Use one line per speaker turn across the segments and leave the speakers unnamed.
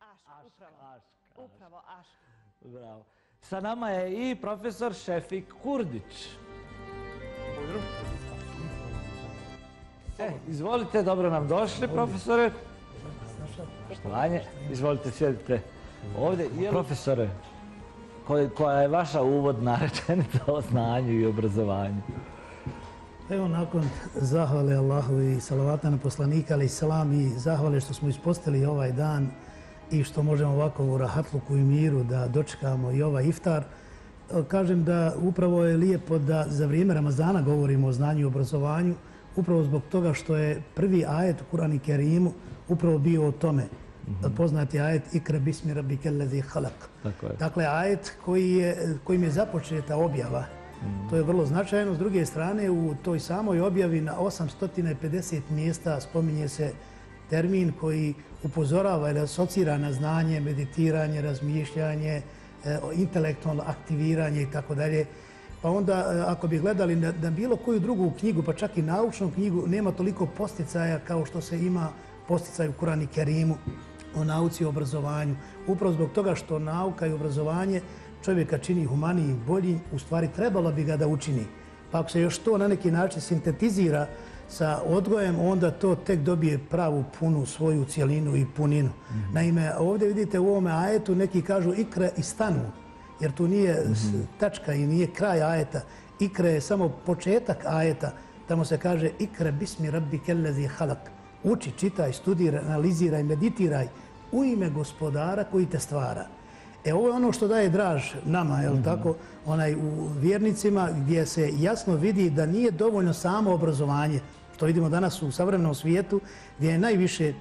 Ašk, upravo.
Ašk, ašk.
Upravo Ašk.
Bravo. Sa nama je i profesor Šefik Kurdić. E, izvolite, dobro nam došli, profesore. Poštovanje, izvolite, sjedite ovdje. Profesore, koja je vaša uvodna rečenica o znanju i obrazovanju?
Evo nakon zahvale Allahu i salavata na poslanika, ali i salam i zahvale što smo ispostili ovaj dan i što možemo ovako u rahatluku i miru da dočekamo i ovaj iftar. E, Kažem da upravo je lijepo da za vrijeme Ramazana govorimo o znanju i obrazovanju, upravo zbog toga što je prvi ajet u Kurani Kerimu upravo bio o tome. Poznati ajet Ikra bismi rabbike allazi halak. Dakle, ajet koji je, kojim je započeta objava. To je vrlo značajno. S druge strane, u toj samoj objavi na 850 mjesta spominje se termin koji upozorava ili asocira na znanje, meditiranje, razmišljanje, e, intelektualno aktiviranje i tako dalje. Pa onda, e, ako bi gledali na, na bilo koju drugu knjigu, pa čak i naučnu knjigu, nema toliko posticaja kao što se ima posticaj u Kurani Kerimu o nauci i obrazovanju. Upravo zbog toga što nauka i obrazovanje čovjeka čini humanijim, boljim, u stvari trebalo bi ga da učini. Pa ako se još to na neki način sintetizira sa odgojem, onda to tek dobije pravu punu svoju cijelinu i puninu. Naime, ovdje vidite u ovome ajetu neki kažu ikra i stanu, jer tu nije tačka i nije kraj ajeta. Ikra je samo početak ajeta. Tamo se kaže ikra bismi rabbi kellezi halak. Uči, čitaj, studiraj, analiziraj, meditiraj u ime gospodara koji te stvara. E ovo je ono što daje draž nama, je li tako, onaj u vjernicima gdje se jasno vidi da nije dovoljno samo obrazovanje, što vidimo danas u savremenom svijetu, gdje je najviše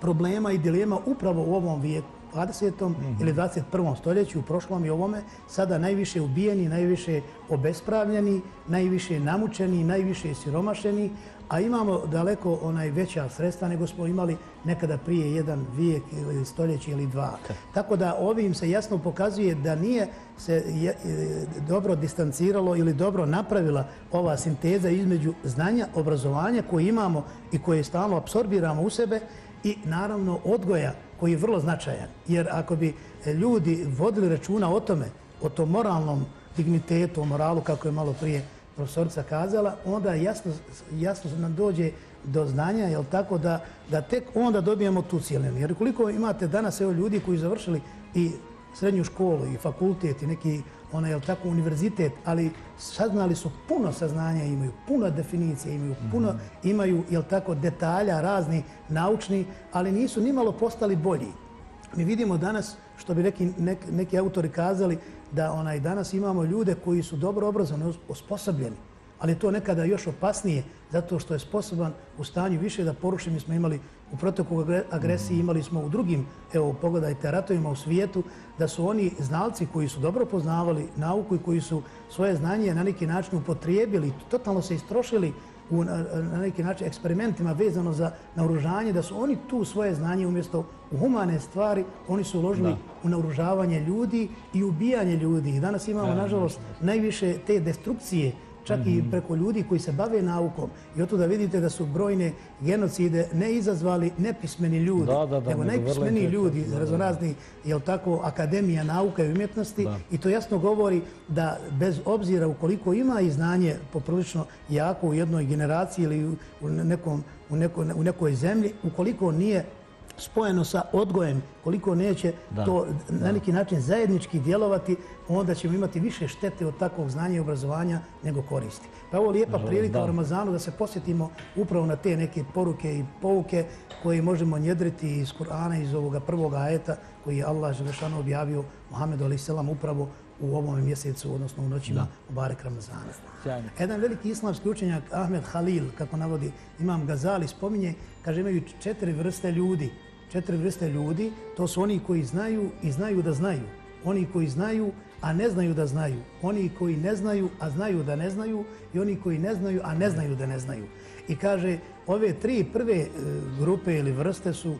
problema i dilema upravo u ovom vijeku, 20. ili 21. stoljeću, u prošlom i ovome, sada najviše ubijeni, najviše obespravljeni, najviše namučeni, najviše siromašeni, a imamo daleko onaj veća sredstva nego smo imali nekada prije jedan vijek ili stoljeće ili dva. Tako da ovim se jasno pokazuje da nije se je- e, dobro distanciralo ili dobro napravila ova sinteza između znanja, obrazovanja koje imamo i koje stalno apsorbiramo u sebe i naravno odgoja koji je vrlo značajan. Jer ako bi ljudi vodili računa o tome, o tom moralnom dignitetu, o moralu, kako je malo prije profesorica kazala, onda jasno, jasno nam dođe do znanja, jel tako, da, da tek onda dobijemo tu cijelinu. Jer koliko imate danas evo, ljudi koji završili i srednju školu i fakultet i neki onaj, jel tako, univerzitet, ali saznali su puno saznanja, imaju puno definicije, imaju puno, imaju, jel tako, detalja razni, naučni, ali nisu nimalo postali bolji. Mi vidimo danas, što bi neki, nek, neki autori kazali, da onaj danas imamo ljude koji su dobro obrazovani, osposobljeni, ali je to nekada još opasnije zato što je sposoban u stanju više da poruši. Mi smo imali u protoku agresiji, imali smo u drugim, evo pogledajte, ratovima u svijetu, da su oni znalci koji su dobro poznavali nauku i koji su svoje znanje na neki način upotrijebili, totalno se istrošili u, na, na neki način eksperimentima vezano za naoružanje, da su oni tu svoje znanje umjesto u humane stvari, oni su uložili
Da.
u naoružavanje ljudi i ubijanje ljudi. I danas imamo, nažalost, najviše te destrukcije, čak i preko ljudi koji se bave naukom. I od da vidite da su brojne genocide ne izazvali nepismeni ljudi,
Da, da, da,
nego
vrlo
najpismeniji ljudi,
da.
razorazni, jel tako, Akademija nauka i umjetnosti. I to jasno govori da bez obzira ukoliko ima i znanje poprilično jako u jednoj generaciji ili u- u nekom, u, neko, u nekoj zemlji, ukoliko nije spojeno sa odgojem, koliko neće
Da,
to na neki način zajednički djelovati, onda ćemo imati više štete od takvog znanja i obrazovanja nego koristi. Pa ovo je lijepa prilika
da.
u Ramazanu da se posjetimo upravo na te neke poruke i pouke koje možemo njedriti iz Kur'ana, iz ovoga prvog ajeta koji je Allah Želešanu objavio Muhammedu a.s. upravo u ovom mjesecu, odnosno u noćima u Barek Ramazana.
Sjajno.
Jedan veliki islamski učenjak, Ahmed Halil, kako navodi Imam Gazali, spominje, kaže imaju četiri vrste ljudi. Četiri vrste ljudi, to su oni koji znaju i znaju da znaju. Oni koji znaju, a ne znaju da znaju. Oni koji ne znaju, a znaju da ne znaju. I oni koji ne znaju, a ne znaju da ne znaju. I kaže, ove tri prve e, grupe ili vrste su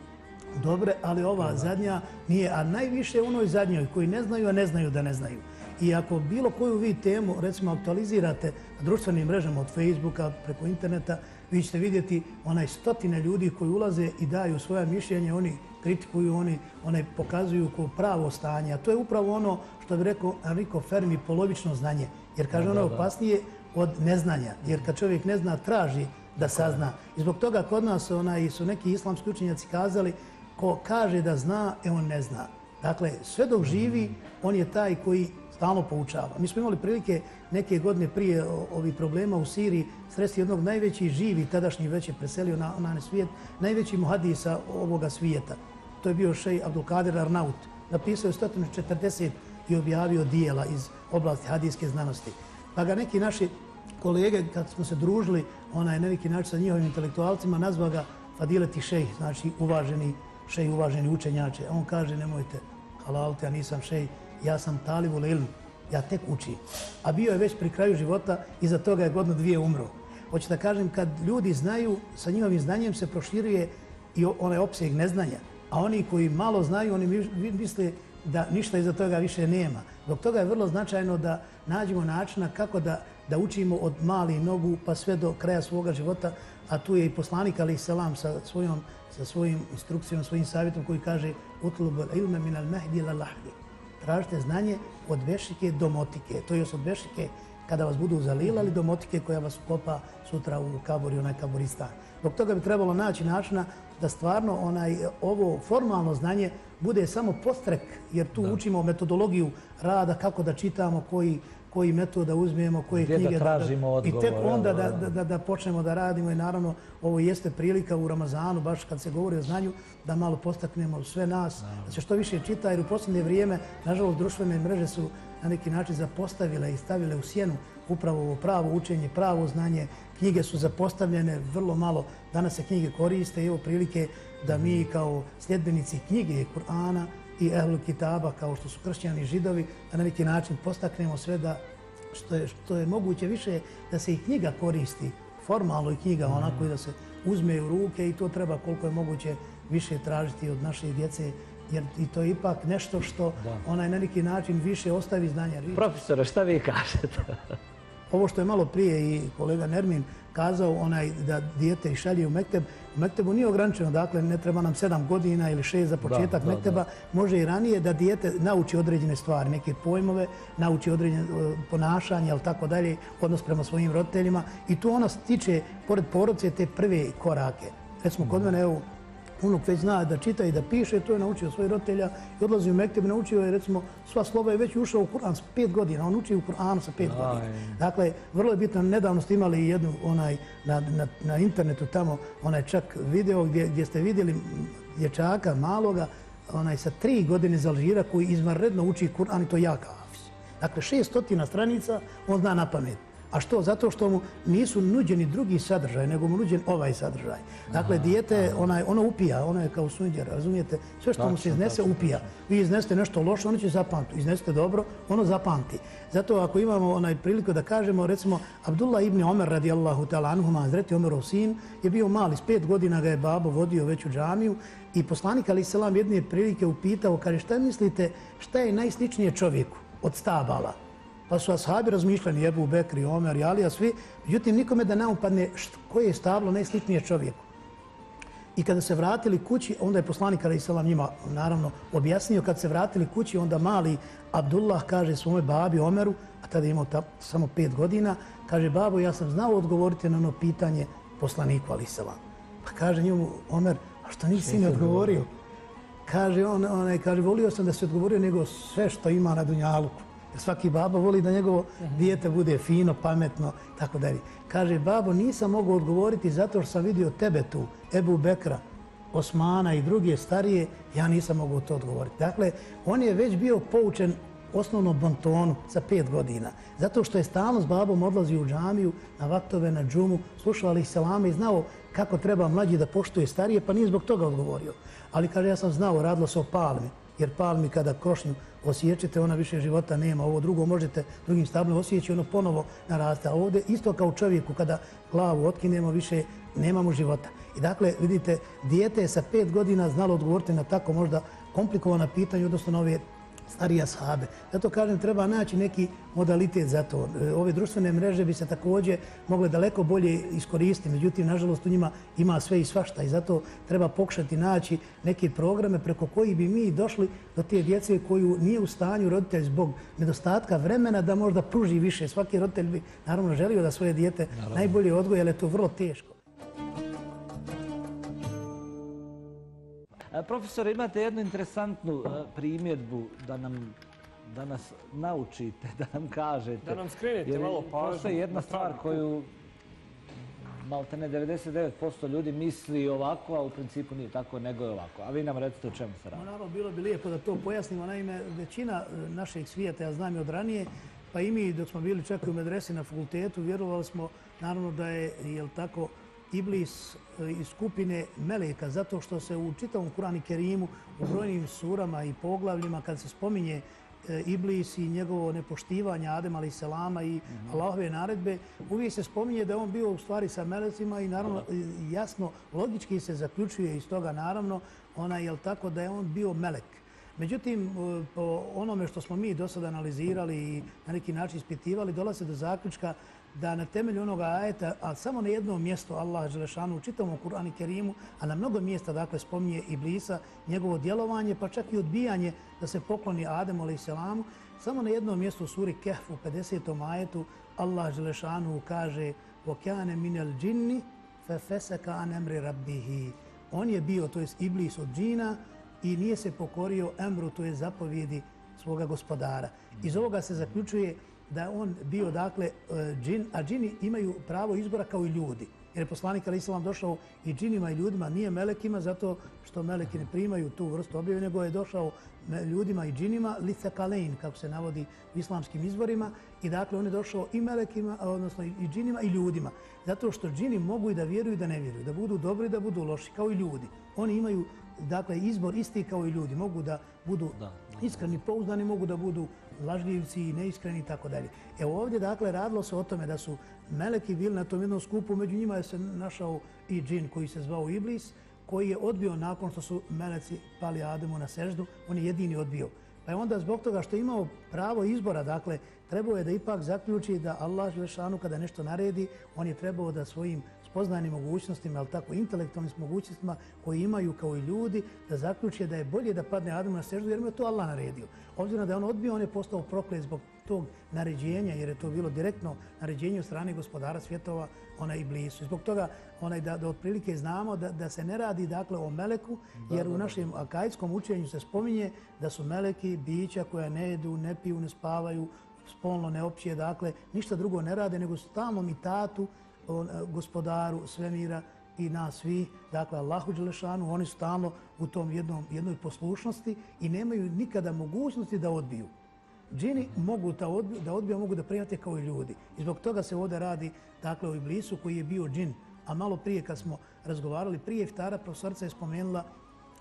dobre, ali ova zadnja nije, a najviše onoj zadnjoj koji ne znaju, a ne znaju da ne znaju. I ako bilo koju vi temu, recimo, aktualizirate na društvenim mrežama od Facebooka preko interneta, Vi ćete vidjeti onaj stotine ljudi koji ulaze i daju svoje mišljenje, oni kritikuju, oni, one pokazuju ko pravo stanje. A to je upravo ono što bi rekao Enrico Fermi, polovično znanje. Jer kaže ono opasnije od neznanja. Jer kad čovjek ne zna, traži da sazna. I zbog toga kod nas onaj, su neki islamski učenjaci kazali ko kaže da zna, e on ne zna. Dakle, sve dok živi, on je taj koji stalno poučava. Mi smo imali prilike neke godine prije ovih problema u Siriji sresti jednog najveći živi, tadašnji već je preselio na, na svijet, najveći muhadisa ovoga svijeta. To je bio šej Abdulkader Arnaut. Napisao je 140 i objavio dijela iz oblasti hadijske znanosti. Pa ga neki naši kolege, kad smo se družili, ona je neki način sa njihovim intelektualcima, nazva ga Fadileti šejh, znači uvaženi šejh, uvaženi učenjače. On kaže, nemojte, halalte, ja nisam šejh, ja sam talibul ilm, ja tek učim. A bio je već pri kraju života i za toga je godno dvije umro. Hoću da kažem, kad ljudi znaju, sa njihovim znanjem se proširuje i onaj opseg neznanja. A oni koji malo znaju, oni misle da ništa iza toga više nema. Dok toga je vrlo značajno da nađemo načina kako da, da učimo od mali nogu pa sve do kraja svoga života, a tu je i poslanik Ali Selam sa svojom sa svojim instrukcijom, svojim savjetom koji kaže utlubu ilme min al mahdi la lahdi. Tražite znanje od vešike do motike. To je od vešike kada vas budu zalilali do motike koja vas kopa sutra u kabori, onaj kaboristan. Dok toga bi trebalo naći načina da stvarno onaj ovo formalno znanje bude samo postrek, jer tu da. učimo metodologiju rada, kako da čitamo, koji, koji metod da uzmijemo, koje
Gdje
knjige
da tražimo odgovor.
I tek onda da, da, da, da počnemo da radimo i naravno ovo jeste prilika u Ramazanu, baš kad se govori o znanju, da malo postaknemo sve nas, da se što više čita, jer u posljednje vrijeme, nažalost, društvene mreže su na neki način zapostavile i stavile u sjenu upravo ovo pravo učenje, pravo znanje. Knjige su zapostavljene vrlo malo. Danas se knjige koriste i evo prilike da mi kao sljedbenici knjige Kur'ana i Ehlu Kitaba, kao što su kršćani i židovi, da na neki način postaknemo sve da što je, što je moguće više da se i knjiga koristi, formalno i knjiga onako i da se uzme u ruke i to treba koliko je moguće više tražiti od naše djece jer i to je ipak nešto što onaj na neki način više ostavi znanja.
Profesore, šta vi kažete?
Ovo što je malo prije i kolega Nermin kazao, onaj da dijete šalje u Mekteb, u Mektebu nije ograničeno, dakle ne treba nam sedam godina ili šest za početak da, Mekteba, da, može i ranije da dijete nauči određene stvari, neke pojmove, nauči određene e, ponašanje, ali tako dalje, odnos prema svojim roditeljima. I tu ona stiče, pored porodce, te prve korake. Recimo, kod mene, evo, unuk već zna da čita i da piše, to je naučio svojih roditelja i odlazi u Mekteb, naučio je recimo sva slova je već ušao u Kur'an s pet godina, on uči u Kur'anu sa pet godina. Dakle, vrlo je bitno, nedavno ste imali jednu onaj, na, na, na internetu tamo, onaj čak video gdje, gdje ste vidjeli dječaka maloga, onaj sa tri godine za Alžira koji izvanredno uči Kur'an i to jaka hafiz. Dakle, šestotina stranica on zna na pamet. A što? Zato što mu nisu nuđeni drugi sadržaj, nego mu nuđen ovaj sadržaj. Dakle, dijete, onaj, ono upija, ono je kao sunđer, razumijete? Sve što mu se iznese, upija. Vi iznesete nešto loše, ono će zapamti. Iznesete dobro, ono zapamti. Zato ako imamo onaj priliku da kažemo, recimo, Abdullah ibn Omer radijallahu ta'ala anhuma, Azreti Omerov sin, je bio mali, s pet godina ga je babo vodio već u džamiju i poslanik Ali Selam jedne prilike upitao, kaže, šta mislite, šta je najsličnije čovjeku od stabala? Pa su ashabi razmišljali, Jebu, Bekri, Omer i Alija, svi. Međutim, nikome da ne upadne koje je stablo najslitnije čovjeku. I kada se vratili kući, onda je poslanik Ali Isalam njima naravno objasnio, kad se vratili kući, onda mali Abdullah kaže svome babi Omeru, a tada je imao ta, samo pet godina, kaže, babo, ja sam znao odgovoriti na ono pitanje poslaniku Ali Isalam. Pa kaže njemu Omer, a što nisi sin odgovorio? Kaže on, onaj, kaže, volio sam da se odgovorio nego sve što ima na Dunjaluku svaki babo voli da njegovo dijete bude fino, pametno, tako dalje. Kaže, babo, nisam mogu odgovoriti zato što sam vidio tebe tu, Ebu Bekra, Osmana i druge starije, ja nisam mogu to odgovoriti. Dakle, on je već bio poučen osnovnom bontonu sa pet godina. Zato što je stalno s babom odlazio u džamiju, na vaktove, na džumu, slušao ali selame i znao kako treba mlađi da poštuje starije, pa nije zbog toga odgovorio. Ali kaže, ja sam znao, radilo se o palmi, jer palmi kada krošnju osjećate, ona više života nema. Ovo drugo možete drugim stablom osjeći, ono ponovo naraste. A ovdje isto kao čovjeku, kada glavu otkinemo, više nemamo života. I dakle, vidite, dijete je sa pet godina znalo odgovoriti na tako možda komplikovana pitanja, odnosno na ove starija sahabe. Zato kažem, treba naći neki modalitet za to. E, ove društvene mreže bi se također mogle daleko bolje iskoristiti. Međutim, nažalost, u njima ima sve i svašta i zato treba pokušati naći neke programe preko koji bi mi došli do te djece koju nije u stanju roditelj zbog nedostatka vremena da možda pruži više. Svaki roditelj bi naravno želio da svoje dijete najbolje odgoje, ali je to vrlo teško.
Profesor, imate jednu interesantnu e, primjedbu da nam da nas naučite, da nam kažete.
Da nam skrenete
Jer
malo pažnju
Postoji jedna
na
stvar koju malte ne 99% ljudi misli ovako, a u principu nije tako, nego je ovako. A vi nam recite o čemu se radi.
Naravno, bilo bi lijepo da to pojasnimo. Naime, većina e, našeg svijeta, ja znam i od ranije, pa i mi dok smo bili čak i u medresi na fakultetu, vjerovali smo naravno da je, jel tako, Iblis e, iz skupine Meleka, zato što se u čitavom Kurani Kerimu, u brojnim surama i poglavljima, kad se spominje e, Iblis i njegovo nepoštivanje Adem ali selama i Allahove naredbe, uvijek se spominje da on bio u stvari sa melecima i naravno e, jasno, logički se zaključuje iz toga naravno, ona je tako da je on bio melek. Međutim, po onome što smo mi do sada analizirali i na neki način ispitivali, dolaze do zaključka da na temelju onoga ajeta, a samo na jednom mjestu Allah Želešanu u čitavom Kur'anu Kerimu, a na mnogo mjesta dakle spominje Iblisa, njegovo djelovanje, pa čak i odbijanje da se pokloni Ademu alaih selamu, samo na jednom mjestu u suri Kehf u 50. ajetu Allah Želešanu kaže وَكَانَ مِنَ الْجِنِّ فَفَسَكَ عَنْ أَمْرِ رَبِّهِ On je bio, to je Iblis od džina, i nije se pokorio emru, to je zapovjedi svoga gospodara. Iz ovoga se zaključuje da on bio dakle e, džin, a džini imaju pravo izbora kao i ljudi. Jer je poslanik Ali Islam došao i džinima i ljudima, nije melekima, zato što meleki ne primaju tu vrstu objave, nego je došao ljudima i džinima, lica kalein, kako se navodi u islamskim izvorima. I dakle, on je došao i melekima, odnosno i džinima i ljudima. Zato što džini mogu i da vjeruju i da ne vjeruju, da budu dobri i da budu loši, kao i ljudi. Oni imaju dakle, izbor isti kao i ljudi. Mogu da budu iskreni, pouzdani, mogu da budu lažljivci i neiskreni i tako dalje. Evo ovdje, dakle, radilo se o tome da su meleki bili na tom jednom skupu, među njima je se našao i džin koji se zvao Iblis, koji je odbio nakon što su meleci pali Ademu na seždu, on je jedini odbio. Pa je onda zbog toga što je imao pravo izbora, dakle, trebao je da ipak zaključi da Allah Želešanu kada nešto naredi, on je trebao da svojim spoznanim mogućnostima, ali tako intelektualnim mogućnostima koji imaju kao i ljudi, da zaključuje da je bolje da padne Adamu na seždu jer mu je to Allah naredio. Obzirom da je on odbio, on je postao proklet zbog tog naređenja, jer je to bilo direktno naređenje od strane gospodara svjetova, ona i blisu. Zbog toga onaj da, da otprilike znamo da, da se ne radi dakle o meleku, jer u našem akajskom učenju se spominje da su meleki bića koja ne jedu, ne piju, ne spavaju, spolno ne općije, dakle, ništa drugo ne rade, nego stalno mitatu on, e, gospodaru svemira i nas svi, dakle Allahu Đelešanu, oni su stalno u tom jednom, jednoj poslušnosti i nemaju nikada mogućnosti da odbiju. Džini mogu da odbiju, da odbiju, mogu da prijate kao i ljudi. I zbog toga se ovdje radi dakle, o Iblisu koji je bio džin. A malo prije kad smo razgovarali, prije iftara profesorca je spomenula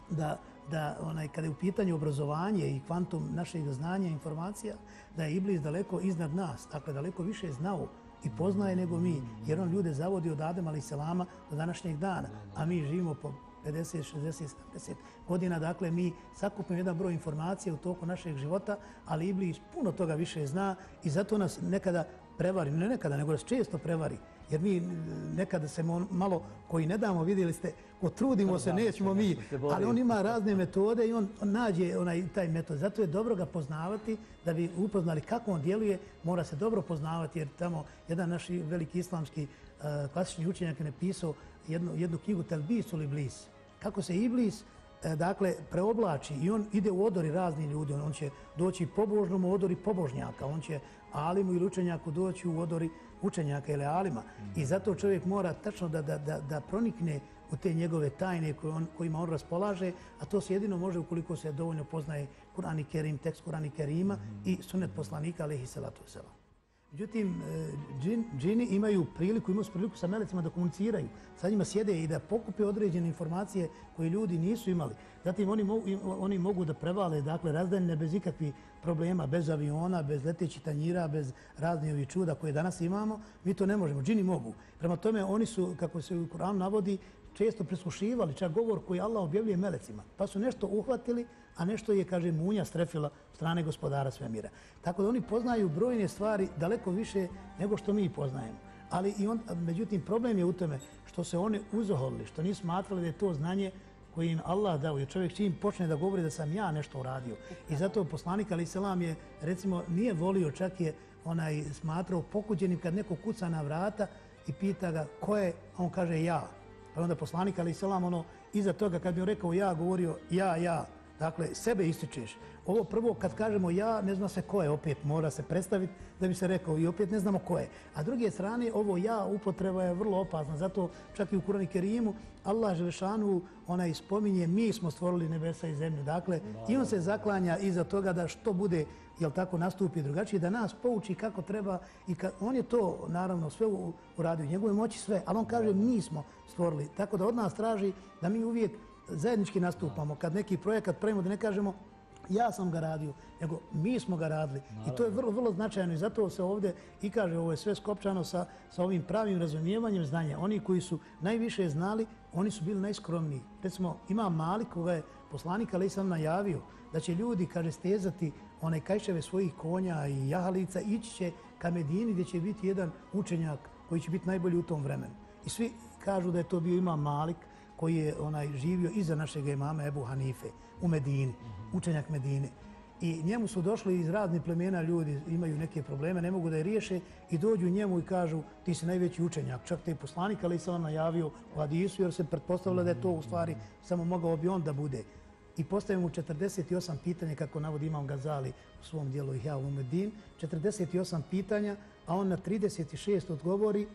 da, da onaj, kada je u pitanju obrazovanje i kvantum našeg znanja i informacija, da je Iblis daleko iznad nas, dakle daleko više znao i poznaje nego mi, jer on ljude zavodi od Adem ali selama do današnjeg dana, a mi živimo po 50, 60, 70 godina, dakle mi sakupimo jedan broj informacija u toku našeg života, ali Iblis puno toga više zna i zato nas nekada prevari, ne nekada, nego nas često prevari. Jer mi nekada se malo, koji ne damo, vidjeli ste, ko trudimo se, nećemo mi, ali on ima razne metode i on nađe onaj taj metod. Zato je dobro ga poznavati, da bi upoznali kako on djeluje, mora se dobro poznavati, jer tamo jedan naš veliki islamski uh, klasični učenjak je napisao jednu, jednu knjigu Telbis ili Iblis. Kako se Iblis uh, dakle, preoblači i on ide u odori razni ljudi. On, on će doći pobožnom u odori pobožnjaka. On će alimu ili učenjaku doći u odori učenjaka ili alima. I zato čovjek mora tačno da, da, da, da pronikne u te njegove tajne on, kojima on raspolaže, a to se jedino može ukoliko se dovoljno poznaje Kur'an i Kerim, tekst Kur'an i Kerima i sunet poslanika, alaihi salatu wasalam. Međutim, e, džin, džini imaju priliku, imaju priliku sa melecima da komuniciraju. Sa njima sjede i da pokupe određene informacije koje ljudi nisu imali. Zatim oni mogu, oni mogu da prevale dakle, razdaljne bez ikakvih problema, bez aviona, bez letećih tanjira, bez raznih ovih čuda koje danas imamo. Mi to ne možemo. Džini mogu. Prema tome, oni su, kako se u Koranu navodi, često prislušivali čak govor koji Allah objavljuje melecima. Pa su nešto uhvatili, a nešto je, kaže, munja strefila strane gospodara svemira. Tako da oni poznaju brojne stvari daleko više nego što mi poznajemo. Ali i on, međutim, problem je u tome što se oni uzoholili, što nisu smatrali da je to znanje koji im Allah dao. Jer čovjek čim počne da govori da sam ja nešto uradio. I zato poslanik Ali Selam je, recimo, nije volio, čak je onaj smatrao pokuđenim kad neko kuca na vrata i pita ga ko je, a on kaže ja. Pa onda poslanik Ali Selam, ono, iza toga kad bi on rekao ja, govorio ja, ja. Dakle, sebe ističeš. Ovo prvo, kad kažemo ja, ne zna se ko je, opet mora se predstaviti da bi se rekao i opet ne znamo ko je. A druge strane, ovo ja upotreba je vrlo opasna. Zato čak i u Kurani Kerimu, Allah Želešanu onaj spominje, mi smo stvorili nebesa i zemlju. Dakle, i on se zaklanja iza toga da što bude, jel tako, nastupi drugačije, da nas pouči kako treba. I kad, on je to, naravno, sve uradio, njegove moći sve, ali on kaže mi smo stvorili. Tako da od nas traži da mi uvijek zajednički nastupamo. Kad neki projekat pravimo da ne kažemo ja sam ga radio, nego mi smo ga radili. I to je vrlo, vrlo značajno i zato se ovdje i kaže ovo je sve skopčano sa, sa ovim pravim razumijevanjem znanja. Oni koji su najviše znali, oni su bili najskromniji. Recimo, ima Malik koga je poslanik, ali sam najavio da će ljudi, kaže, stezati one kajševe svojih konja i jahalica, ići će ka Medini gdje će biti jedan učenjak koji će biti najbolji u tom vremenu. I svi kažu da je to bio ima Malik, koji je onaj živio iza našeg imama Ebu Hanife u Medini, učenjak Medine. I njemu su došli iz radnih plemena ljudi, imaju neke probleme, ne mogu da je riješe i dođu njemu i kažu ti si najveći učenjak. Čak te poslanik, ali se on najavio u Hadisu jer se pretpostavilo da je to u stvari samo mogao bi on da bude. I postavim mu 48 pitanja, kako navodi Imam Gazali u svom dijelu Ihja u Medin, 48 pitanja, a on na 36 odgovori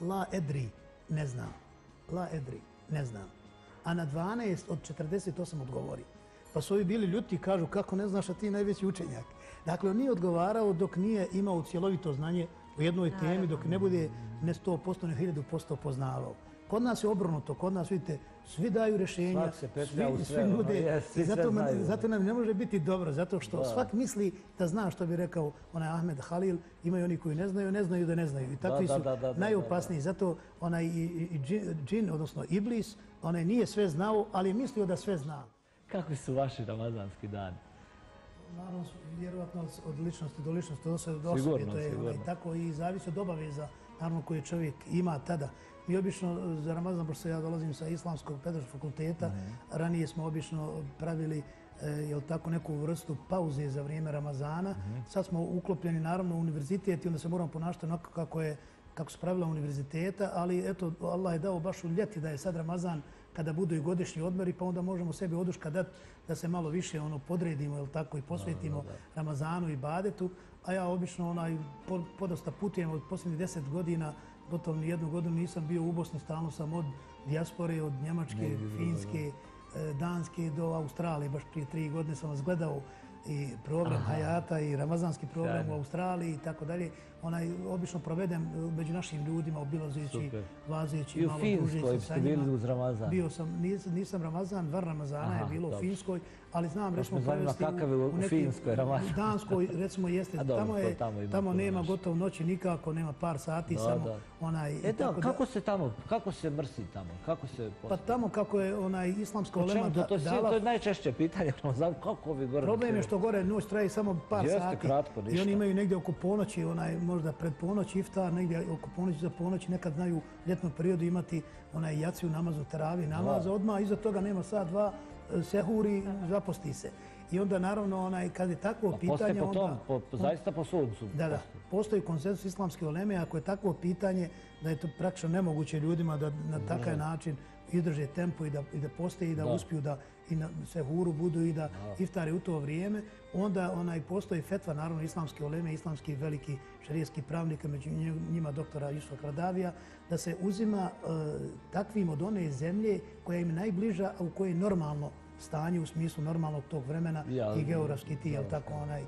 La Edri, ne znam. La Edri ne znam. A na 12 od 48 odgovori. Pa su ovi bili ljuti i kažu kako ne znaš a ti najveći učenjak. Dakle, on nije odgovarao dok nije imao cjelovito znanje o jednoj temi, dok ne bude ne 100%, ne 1000% poznavao. Kod nas je obrnuto, kod nas, vidite, svi daju
u
svi, svi
ono,
nude.
jes, svi
I zato, man- zato nam ne može biti dobro, zato što svak misli da zna što bi rekao onaj Ahmed Halil, imaju oni koji ne znaju, ne znaju da ne znaju. I takvi
da,
su
da, da, da,
najopasniji. Zato onaj i, i, džin- odnosno Iblis, onaj nije sve znao, ali je mislio da sve zna.
Kakvi su vaši ramazanski dani?
Naravno, vjerovatno od ličnosti do ličnosti, od osobe do osobe, to je
sigurno.
tako i zavisi od obaveza naravno koje čovjek ima tada. Mi obično za Ramazan, pošto ja dolazim sa Islamskog pedagoškog fakulteta,
Mhm.
ranije smo obično pravili e, jel tako, neku vrstu pauze za vrijeme Ramazana.
Mhm.
Sad smo uklopljeni naravno u univerzitet i onda se moramo ponašati onako kako je kako su pravila univerziteta, ali eto, Allah je dao baš u ljeti da je sad Ramazan kada budu i godišnji odmori, pa onda možemo sebi oduška dati da se malo više ono podredimo, jel tako, i posvetimo Ramazanu i Badetu. A ja obično onaj, po- podosta putujem od posljednjih deset godina, gotovo ni jednu godinu nisam bio u Bosni, stalno sam od dijaspore, od Njemačke, Finske, e, Danske do Australije. Baš prije tri godine sam vas gledao i program Hayata i ramazanski program
Sjajno.
u Australiji i tako dalje. Onaj, obično provedem e, među našim ljudima, obilazeći,
I u
malo
Finskoj
družeći sa
ste
njima.
bili uz Ramazan.
Bio sam, nisam, nisam Ramazan, var Ramazana je bilo u. Finskoj, ali znam, recimo,
me zanima
provesti
kakav je u- u
nekim-
Finskoj Ramazan.
U Danskoj, recimo, jeste,
dobro,
tamo, je,
tamo
nema gotovo noći nikako, nema par sati,
Da,
samo
da.
onaj...
E da, kako se tamo, kako se mrsi tamo? Kako se...
Pa tamo kako je onaj islamska olema da,
to,
dala
to je najčešće pitanje, znam kako vi gore...
Problem je što gore noć traje samo par
Jeste,
sati.
kratko,
I
ništa.
oni imaju negdje oko ponoći, onaj, možda pred ponoć iftar, negdje oko ponoći za ponoć, nekad znaju ljetnom periodu imati onaj jaciju namazu, teravi namaz, odmah iza toga nema sat, dva, e, sehuri, zaposti se. I onda naravno, onaj, kad je takvo
Postoje
pitanje,
po tom,
onda...
po, po- zaista po suncu.
Da, da.
postoje.
Postoji konsensus islamske oleme, ako je takvo pitanje da je to praktično nemoguće ljudima da na takav način izdrže tempo i da, i da postoji i da,
Da.
uspiju da i na sehuru budu i da iftare u to vrijeme, onda onaj postoji fetva, naravno, islamske oleme, islamski veliki šarijski pravnika, među njima doktora Jusufa Kradavija, da se uzima e, takvim od one zemlje koja im najbliža, a u kojoj normalno stanje u smislu normalnog tog vremena
Ja,
i geografski ti, jel tako, onaj, e,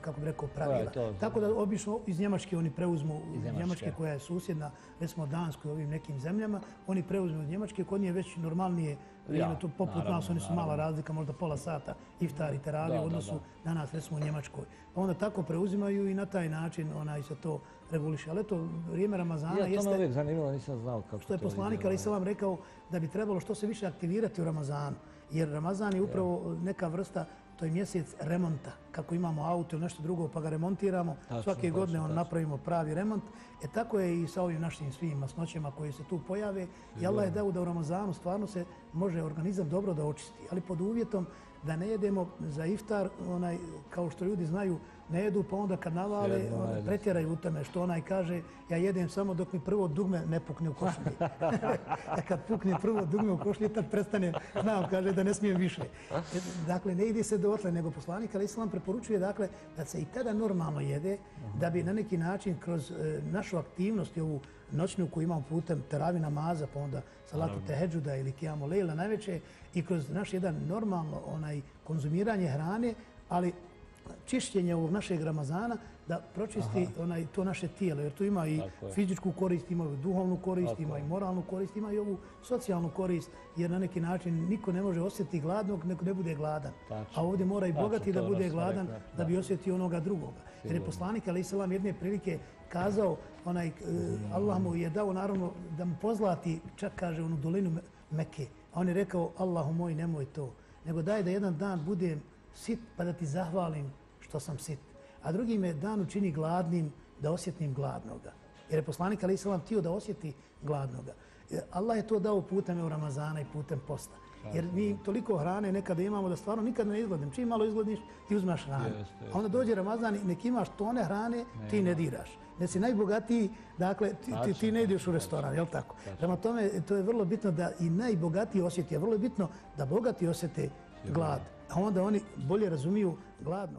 kako bi rekao, pravila.
to?
Tako da obično iz Njemačke oni preuzmu, iz
Njemačke.
Njemačke koja je susjedna, recimo Danskoj i ovim nekim zemljama, oni preuzmu od Njemačke, kod nje već normalnije vrijeme,
Ja,
to poput
naravno,
nas, oni su mala razlika, možda pola sata iftar i teravije
Da,
u odnosu na nas, recimo u Njemačkoj. Pa onda tako preuzimaju i na taj način onaj se to reguliše. Ali eto, vrijeme Ramazana
Ja, to me
jeste
uvijek zanimalo, nisam znao kako
što je
to
poslanik,
izgleda.
ali sam vam rekao da bi trebalo što se više aktivirati u Ramazanu. Jer Ramazan je upravo neka vrsta, to je mjesec remonta. Kako imamo auto ili nešto drugo pa ga remontiramo,
Tačno,
svake
tačno,
godine on
tačno.
napravimo pravi remont. E tako je i sa ovim našim svim masnoćama koje se tu pojave. I Allah je dao da u Ramazanu stvarno se može organizam dobro da očisti. Ali pod uvjetom da ne jedemo za iftar, onaj, kao što ljudi znaju, ne jedu, pa onda kad navale,
Jedno
onda
najedu se.
pretjeraju u tome, što onaj kaže, ja jedem samo dok mi prvo dugme ne pukne u košulji. a kad pukne prvo dugme u košulji, tad prestane, znam, kaže da ne smijem više. E, Dakle, ne ide se dotle, nego poslanik, ali Islam preporučuje dakle, da se i tada normalno jede, da bi na neki način kroz e, našu aktivnost i ovu noćnu koju imamo putem teravi namaza, pa onda salatu teheđuda ili kijamo lejla najveće, i kroz naš jedan normalno onaj konzumiranje hrane, ali čišćenje ovog našeg Ramazana da pročisti onaj to naše tijelo, jer tu ima i fizičku korist, ima i duhovnu korist,
Tako
ima i moralnu korist, ima i ovu socijalnu korist, jer na neki način niko ne može osjetiti gladnog nego ne bude gladan.
Tačno.
A ovdje mora i
Tačno,
bogati da bude gladan
rekla,
da bi osjetio onoga drugoga. Jer je poslanik, ali Isalam, jedne prilike kazao, onaj, eh, Allah mu je dao naravno da mu pozlati, čak kaže, onu dolinu Me- Mekke. A on je rekao, Allahu moj, nemoj to. Nego daj da jedan dan budem sit pa da ti zahvalim što sam sit. A drugi me dan učini gladnim da osjetim gladnoga. Jer je poslanik Ali Isalam tio da osjeti gladnoga. E, Allah je to dao putem evo Ramazana i putem posta. Jer mi toliko hrane nekada imamo da stvarno nikad ne izgledam. Čim malo izgledniš, ti uzmaš hranu.
Jeste, jeste.
A onda dođe Ramazan i nek imaš tone hrane, ti ne diraš. Ne si najbogatiji, dakle, ti, ti, ti ne ideš u restoran, jel tako? Prema tome, to je vrlo bitno da i najbogatiji osjeti, a vrlo je bitno da bogati osjete glad. A onda oni bolje razumiju gladno.